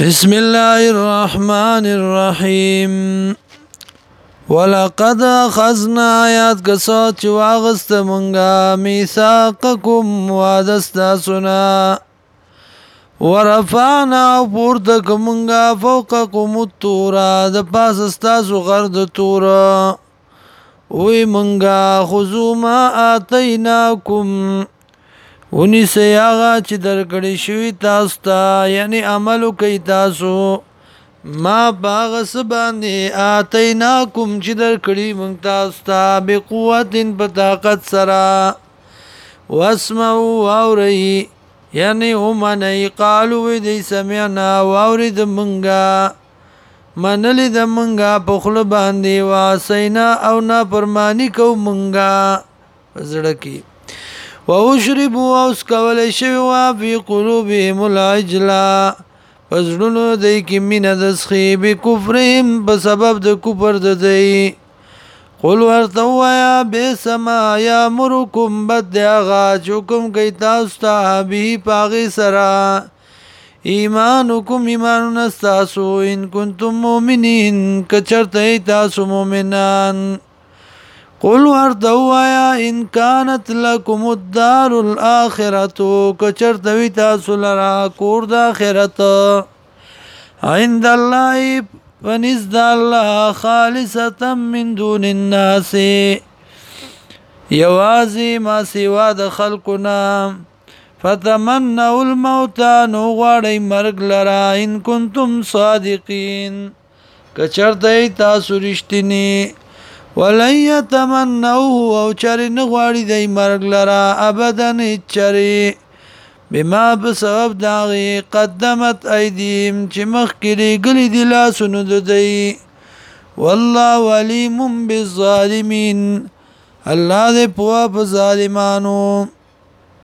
بسم الله الرحمن الرحیم ولقد اخذنا آیات کسات چې واغست مونږه میثاقکم وادستا سنا ورفعنا پورته کومګه فوقکم التور د پاس استاسو غرد تور وی مونږه خذو ما اتیناکم ونی سي هغه چې درکړې شوی تاسو ته یعنی عمل کوي تاسو ما باغ سباندې اتیناکم چې درکړې مونږ تاسو ته بقوت په طاقت سره واسمعوا اوري یعنی هم نه قالو دې سمعنا واورید مونږه منل د مونږه په خل باندې واسینا او نا پرمانی کو مونږه زړه کې واشربوا اوس کول شوی وا فی قلوبهم العجلا پسړونو دای کی مین د سخی به کفرهم په سبب د کفر د دی قل ورته وایا به سما یا مرکم بد غا چکم کی تاسو ته به پاغي سرا ایمانکم ایمان نستاسو ان کنتم مؤمنین کچرته تاسو مؤمنان قل ورته وایا ان كانت لكم الدار الاخره کچرتوي تاسو لرا کور د اخرت عند الله ونزد الله خالصه من دون الناس یوازي ما سوا د خلقنا فتمنوا الموت نو غړی مرګ لرا ان کنتم صادقین کچرته تاسو رښتینی ولن يتمنوه او چری نغواړي د مرګ لرا ابدا چری بما په سبب داغي قدمت ايديم چې مخ کړي ګلي دي لاسونو ددي والله عليم بالظالمين الله دې په ظالمانو